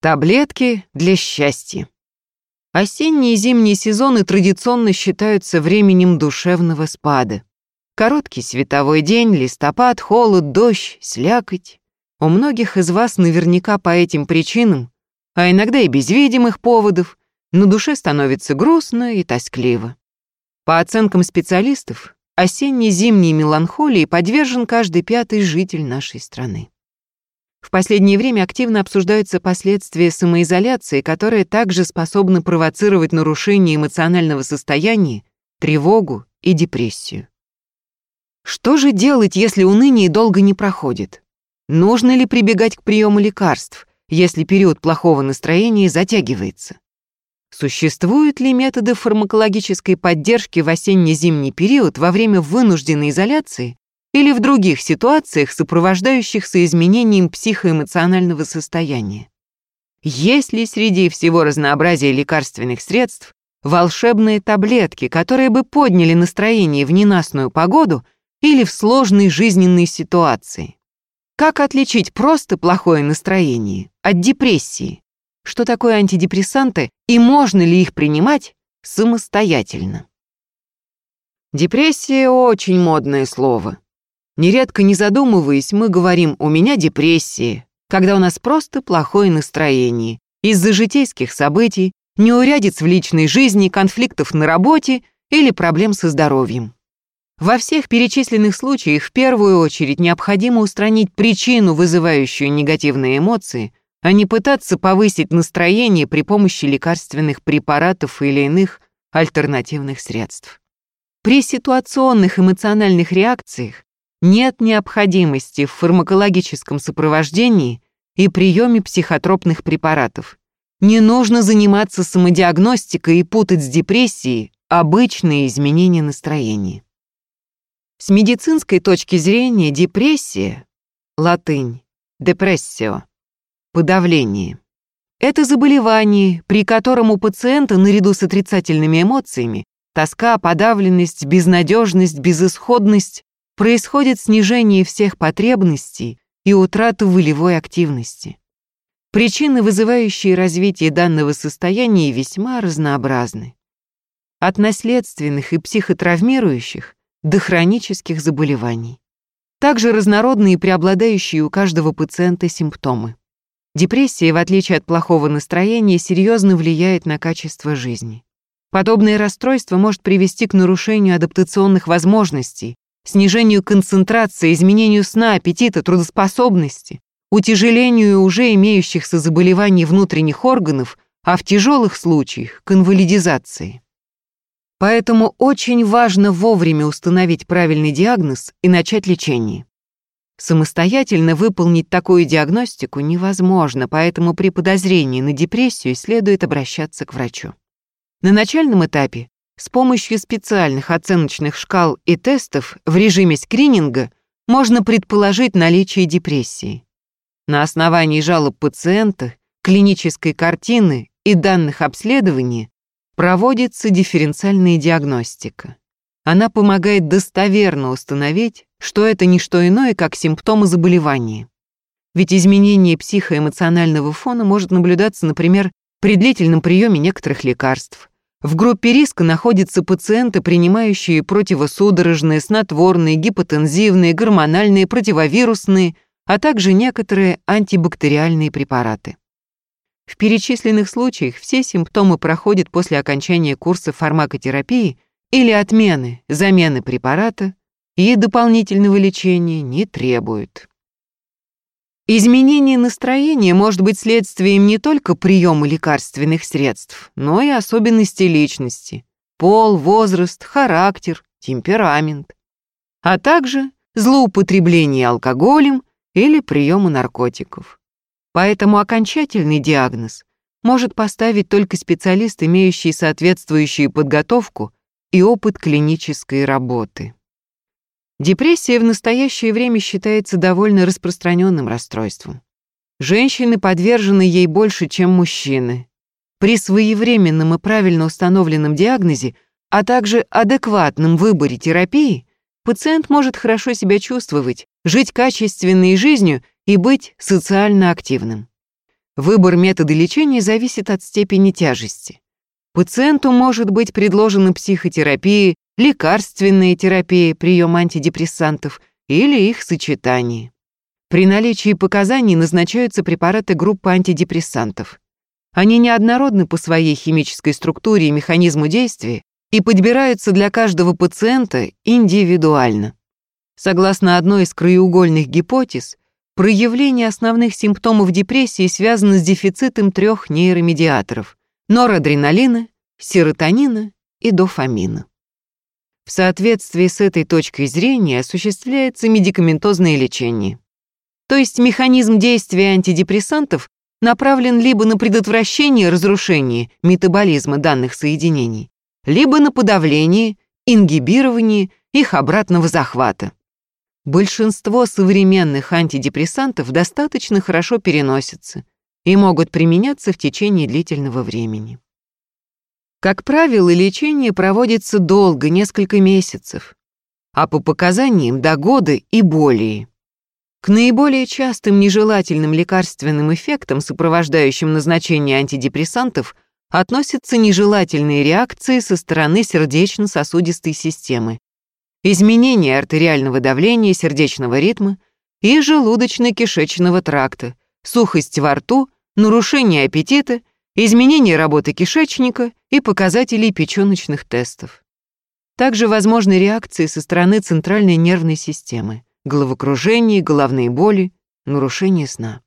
Таблетки для счастья. Осенние и зимние сезоны традиционно считаются временем душевного спада. Короткий световой день, листопад, холод, дождь, слякоть. У многих из вас наверняка по этим причинам, а иногда и без видимых поводов, на душе становится грустно и тоскливо. По оценкам специалистов, осенне-зимней меланхолии подвержен каждый пятый житель нашей страны. В последнее время активно обсуждаются последствия самоизоляции, которые также способны провоцировать нарушение эмоционального состояния, тревогу и депрессию. Что же делать, если уныние долго не проходит? Нужно ли прибегать к приему лекарств, если период плохого настроения затягивается? Существуют ли методы фармакологической поддержки в осенне-зимний период во время вынужденной изоляции или в других ситуациях, сопровождающихся изменением психоэмоционального состояния. Есть ли среди всего разнообразия лекарственных средств волшебные таблетки, которые бы подняли настроение в ненастную погоду или в сложной жизненной ситуации? Как отличить просто плохое настроение от депрессии? Что такое антидепрессанты и можно ли их принимать самостоятельно? Депрессия — очень модное слово. Нередко не задумываясь, мы говорим «у меня депрессия», когда у нас просто плохое настроение из-за житейских событий, неурядиц в личной жизни, конфликтов на работе или проблем со здоровьем. Во всех перечисленных случаях в первую очередь необходимо устранить причину, вызывающую негативные эмоции, а не пытаться повысить настроение при помощи лекарственных препаратов или иных альтернативных средств. При ситуационных эмоциональных реакциях нет необходимости в фармакологическом сопровождении и приеме психотропных препаратов. Не нужно заниматься самодиагностикой и путать с депрессией обычные изменения настроения. С медицинской точки зрения депрессия, латынь, депрессио, подавление. Это заболевание, при котором у пациента наряду с отрицательными эмоциями тоска, подавленность, безнадежность, безысходность происходит снижение всех потребностей и утрата волевой активности. Причины, вызывающие развитие данного состояния, весьма разнообразны. От наследственных и психотравмирующих до хронических заболеваний. Также разнородные и преобладающие у каждого пациента симптомы. Депрессия, в отличие от плохого настроения, серьезно влияет на качество жизни. Подобное расстройство может привести к нарушению адаптационных возможностей, снижению концентрации, изменению сна, аппетита, трудоспособности, утяжелению уже имеющихся заболеваний внутренних органов, а в тяжелых случаях – к инвалидизации. Поэтому очень важно вовремя установить правильный диагноз и начать лечение. Самостоятельно выполнить такую диагностику невозможно, поэтому при подозрении на депрессию следует обращаться к врачу. На начальном этапе с помощью специальных оценочных шкал и тестов в режиме скрининга можно предположить наличие депрессии. На основании жалоб пациента, клинической картины и данных обследования проводится дифференциальная диагностика. Она помогает достоверно установить, что это не что иное, как симптомы заболевания. Ведь изменение психоэмоционального фона может наблюдаться, например, при длительном приеме некоторых лекарств, в группе риска находятся пациенты, принимающие противосудорожные, снотворные, гипотензивные, гормональные, противовирусные, а также некоторые антибактериальные препараты. В перечисленных случаях все симптомы проходят после окончания курса фармакотерапии или отмены, замены препарата и дополнительного лечения не требуют. Изменение настроения может быть следствием не только приема лекарственных средств, но и особенностей личности, пол, возраст, характер, темперамент, а также злоупотребление алкоголем или приема наркотиков. Поэтому окончательный диагноз может поставить только специалист, имеющий соответствующую подготовку и опыт клинической работы. Депрессия в настоящее время считается довольно распространенным расстройством. Женщины подвержены ей больше, чем мужчины. При своевременном и правильно установленном диагнозе, а также адекватном выборе терапии, пациент может хорошо себя чувствовать, жить качественной жизнью и быть социально активным. Выбор метода лечения зависит от степени тяжести. Пациенту может быть предложена психотерапия, лекарственная терапия, прием антидепрессантов или их сочетание. При наличии показаний назначаются препараты группы антидепрессантов. Они неоднородны по своей химической структуре и механизму действия и подбираются для каждого пациента индивидуально. Согласно одной из краеугольных гипотез, проявление основных симптомов депрессии связано с дефицитом трех нейромедиаторов – норадреналина, серотонина и дофамина. В соответствии с этой точкой зрения осуществляется медикаментозное лечение. То есть механизм действия антидепрессантов направлен либо на предотвращение разрушения метаболизма данных соединений, либо на подавление, ингибирование их обратного захвата. Большинство современных антидепрессантов достаточно хорошо переносятся и могут применяться в течение длительного времени. Как правило, лечение проводится долго, несколько месяцев, а по показаниям до года и более. К наиболее частым нежелательным лекарственным эффектам, сопровождающим назначение антидепрессантов, относятся нежелательные реакции со стороны сердечно-сосудистой системы, изменение артериального давления, сердечного ритма и желудочно-кишечного тракта, сухость во рту, нарушение аппетита, изменение работы кишечника и показателей печёночных тестов. Также возможны реакции со стороны центральной нервной системы головокружение, головные боли, нарушение сна.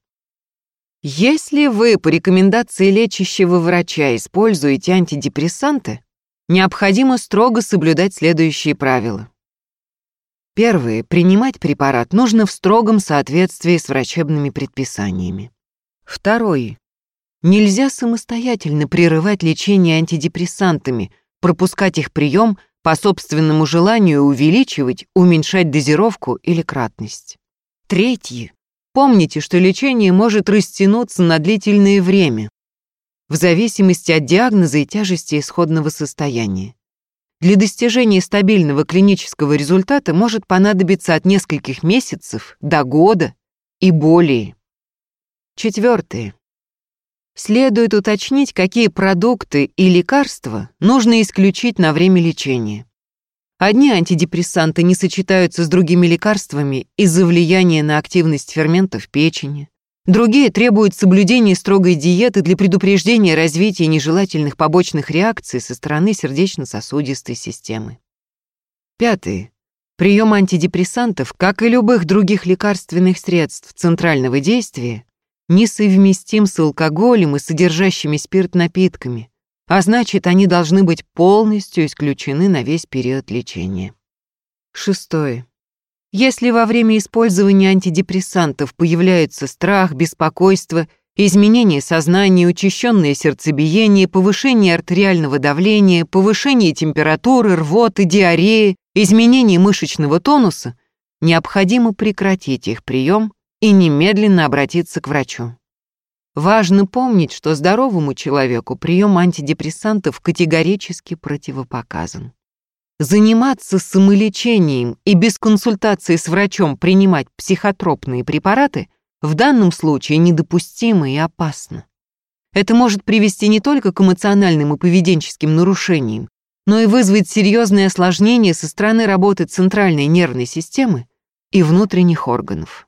Если вы по рекомендации лечащего врача используете антидепрессанты, необходимо строго соблюдать следующие правила. Первое. Принимать препарат нужно в строгом соответствии с врачебными предписаниями. Второе. Нельзя самостоятельно прерывать лечение антидепрессантами, пропускать их прием по собственному желанию увеличивать, уменьшать дозировку или кратность. Третье. Помните, что лечение может растянуться на длительное время, в зависимости от диагноза и тяжести исходного состояния. Для достижения стабильного клинического результата может понадобиться от нескольких месяцев до года и более. Четвертое. Следует уточнить, какие продукты и лекарства нужно исключить на время лечения. Одни антидепрессанты не сочетаются с другими лекарствами из-за влияния на активность ферментов печени. Другие требуют соблюдения строгой диеты для предупреждения развития нежелательных побочных реакций со стороны сердечно-сосудистой системы. Пятое. Прием антидепрессантов, как и любых других лекарственных средств центрального действия, несовместим с алкоголем и содержащими спирт напитками, а значит, они должны быть полностью исключены на весь период лечения. Шестое. Если во время использования антидепрессантов появляются страх, беспокойство, изменение сознания, учащенное сердцебиение, повышение артериального давления, повышение температуры, рвоты, диареи, изменение мышечного тонуса, необходимо прекратить их прием и немедленно обратиться к врачу. Важно помнить, что здоровому человеку прием антидепрессантов категорически противопоказан. Заниматься самолечением и без консультации с врачом принимать психотропные препараты в данном случае недопустимо и опасно. Это может привести не только к эмоциональным и поведенческим нарушениям, но и вызвать серьезные осложнения со стороны работы центральной нервной системы и внутренних органов.